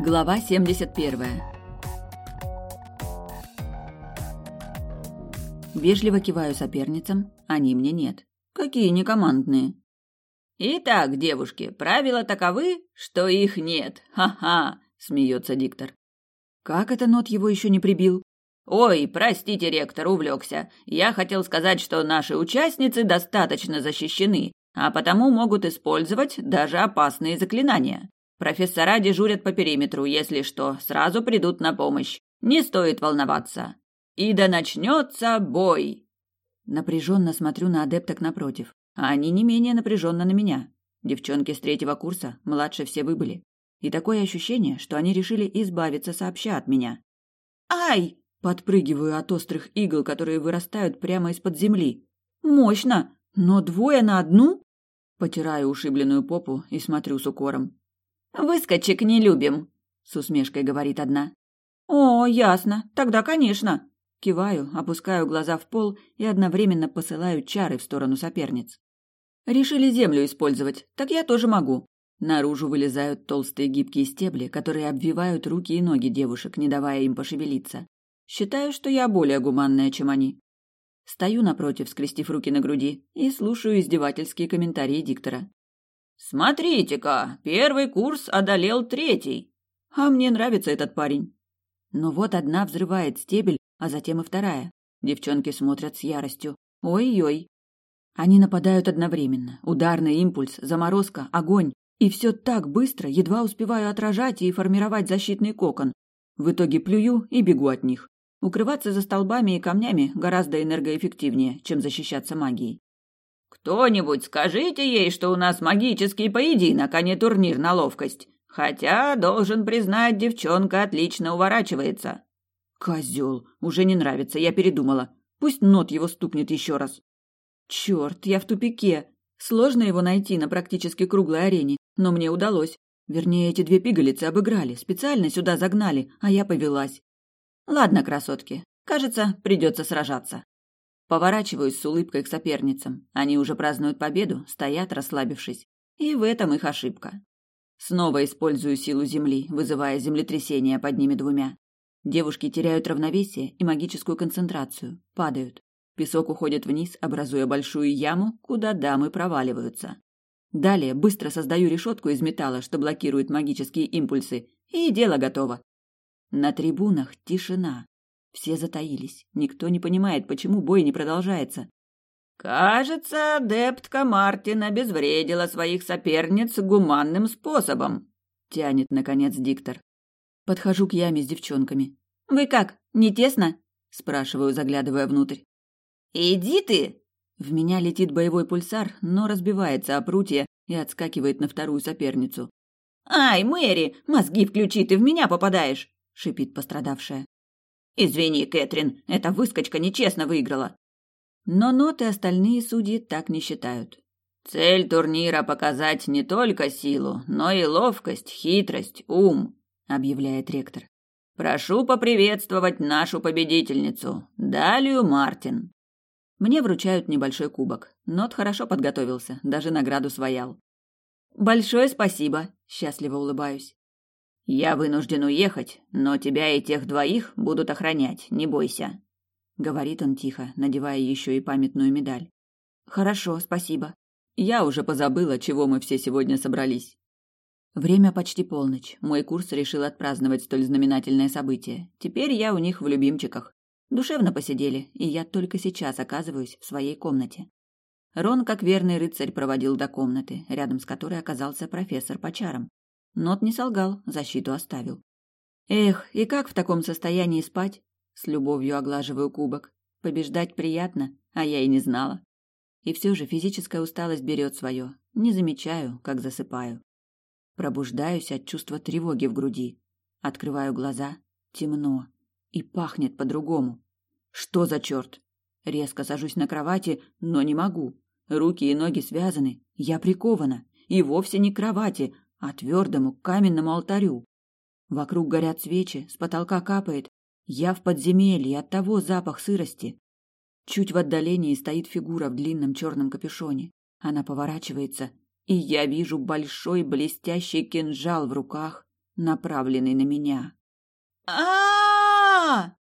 Глава 71. Вежливо киваю соперницам, они мне нет. Какие некомандные. Итак, девушки, правила таковы, что их нет. Ха-ха, смеется диктор. Как это нот его еще не прибил? Ой, простите, ректор, увлекся. Я хотел сказать, что наши участницы достаточно защищены, а потому могут использовать даже опасные заклинания. Профессора дежурят по периметру, если что, сразу придут на помощь. Не стоит волноваться. И да начнется бой. Напряженно смотрю на адепток напротив, а они не менее напряженно на меня. Девчонки с третьего курса, младше все выбыли. И такое ощущение, что они решили избавиться сообща от меня. «Ай!» – подпрыгиваю от острых игл, которые вырастают прямо из-под земли. «Мощно! Но двое на одну?» Потираю ушибленную попу и смотрю с укором. «Выскочек не любим», — с усмешкой говорит одна. «О, ясно. Тогда, конечно». Киваю, опускаю глаза в пол и одновременно посылаю чары в сторону соперниц. Решили землю использовать, так я тоже могу. Наружу вылезают толстые гибкие стебли, которые обвивают руки и ноги девушек, не давая им пошевелиться. Считаю, что я более гуманная, чем они. Стою напротив, скрестив руки на груди, и слушаю издевательские комментарии диктора. «Смотрите-ка, первый курс одолел третий!» «А мне нравится этот парень!» Но вот одна взрывает стебель, а затем и вторая. Девчонки смотрят с яростью. Ой-ой. Они нападают одновременно. Ударный импульс, заморозка, огонь. И все так быстро, едва успеваю отражать и формировать защитный кокон. В итоге плюю и бегу от них. Укрываться за столбами и камнями гораздо энергоэффективнее, чем защищаться магией. Кто-нибудь скажите ей, что у нас магический поединок, а не турнир на ловкость. Хотя, должен признать, девчонка отлично уворачивается. Козел, уже не нравится, я передумала. Пусть нот его стукнет еще раз. Черт, я в тупике. Сложно его найти на практически круглой арене, но мне удалось. Вернее, эти две пигалицы обыграли, специально сюда загнали, а я повелась. Ладно, красотки, кажется, придется сражаться. Поворачиваюсь с улыбкой к соперницам. Они уже празднуют победу, стоят, расслабившись. И в этом их ошибка. Снова использую силу земли, вызывая землетрясение под ними двумя. Девушки теряют равновесие и магическую концентрацию, падают. Песок уходит вниз, образуя большую яму, куда дамы проваливаются. Далее быстро создаю решетку из металла, что блокирует магические импульсы, и дело готово. На трибунах тишина. Все затаились. Никто не понимает, почему бой не продолжается. «Кажется, адептка Мартин обезвредила своих соперниц гуманным способом», — тянет, наконец, диктор. Подхожу к яме с девчонками. «Вы как, не тесно?» — спрашиваю, заглядывая внутрь. «Иди ты!» В меня летит боевой пульсар, но разбивается о прутья и отскакивает на вторую соперницу. «Ай, Мэри, мозги включи, ты в меня попадаешь!» — шипит пострадавшая. «Извини, Кэтрин, эта выскочка нечестно выиграла». Но ноты остальные судьи так не считают. «Цель турнира — показать не только силу, но и ловкость, хитрость, ум», — объявляет ректор. «Прошу поприветствовать нашу победительницу, Далию Мартин». Мне вручают небольшой кубок. Нот хорошо подготовился, даже награду своял. «Большое спасибо», — счастливо улыбаюсь. «Я вынужден уехать, но тебя и тех двоих будут охранять, не бойся», — говорит он тихо, надевая еще и памятную медаль. «Хорошо, спасибо. Я уже позабыла, чего мы все сегодня собрались». Время почти полночь. Мой курс решил отпраздновать столь знаменательное событие. Теперь я у них в любимчиках. Душевно посидели, и я только сейчас оказываюсь в своей комнате. Рон, как верный рыцарь, проводил до комнаты, рядом с которой оказался профессор по чарам. Нот не солгал, защиту оставил. Эх, и как в таком состоянии спать? С любовью оглаживаю кубок. Побеждать приятно, а я и не знала. И все же физическая усталость берет свое. Не замечаю, как засыпаю. Пробуждаюсь от чувства тревоги в груди. Открываю глаза. Темно. И пахнет по-другому. Что за черт? Резко сажусь на кровати, но не могу. Руки и ноги связаны. Я прикована. И вовсе не к кровати, а твердому каменному алтарю. Вокруг горят свечи, с потолка капает. Я в подземелье, от того запах сырости. Чуть в отдалении стоит фигура в длинном черном капюшоне. Она поворачивается, и я вижу большой блестящий кинжал в руках, направленный на меня. а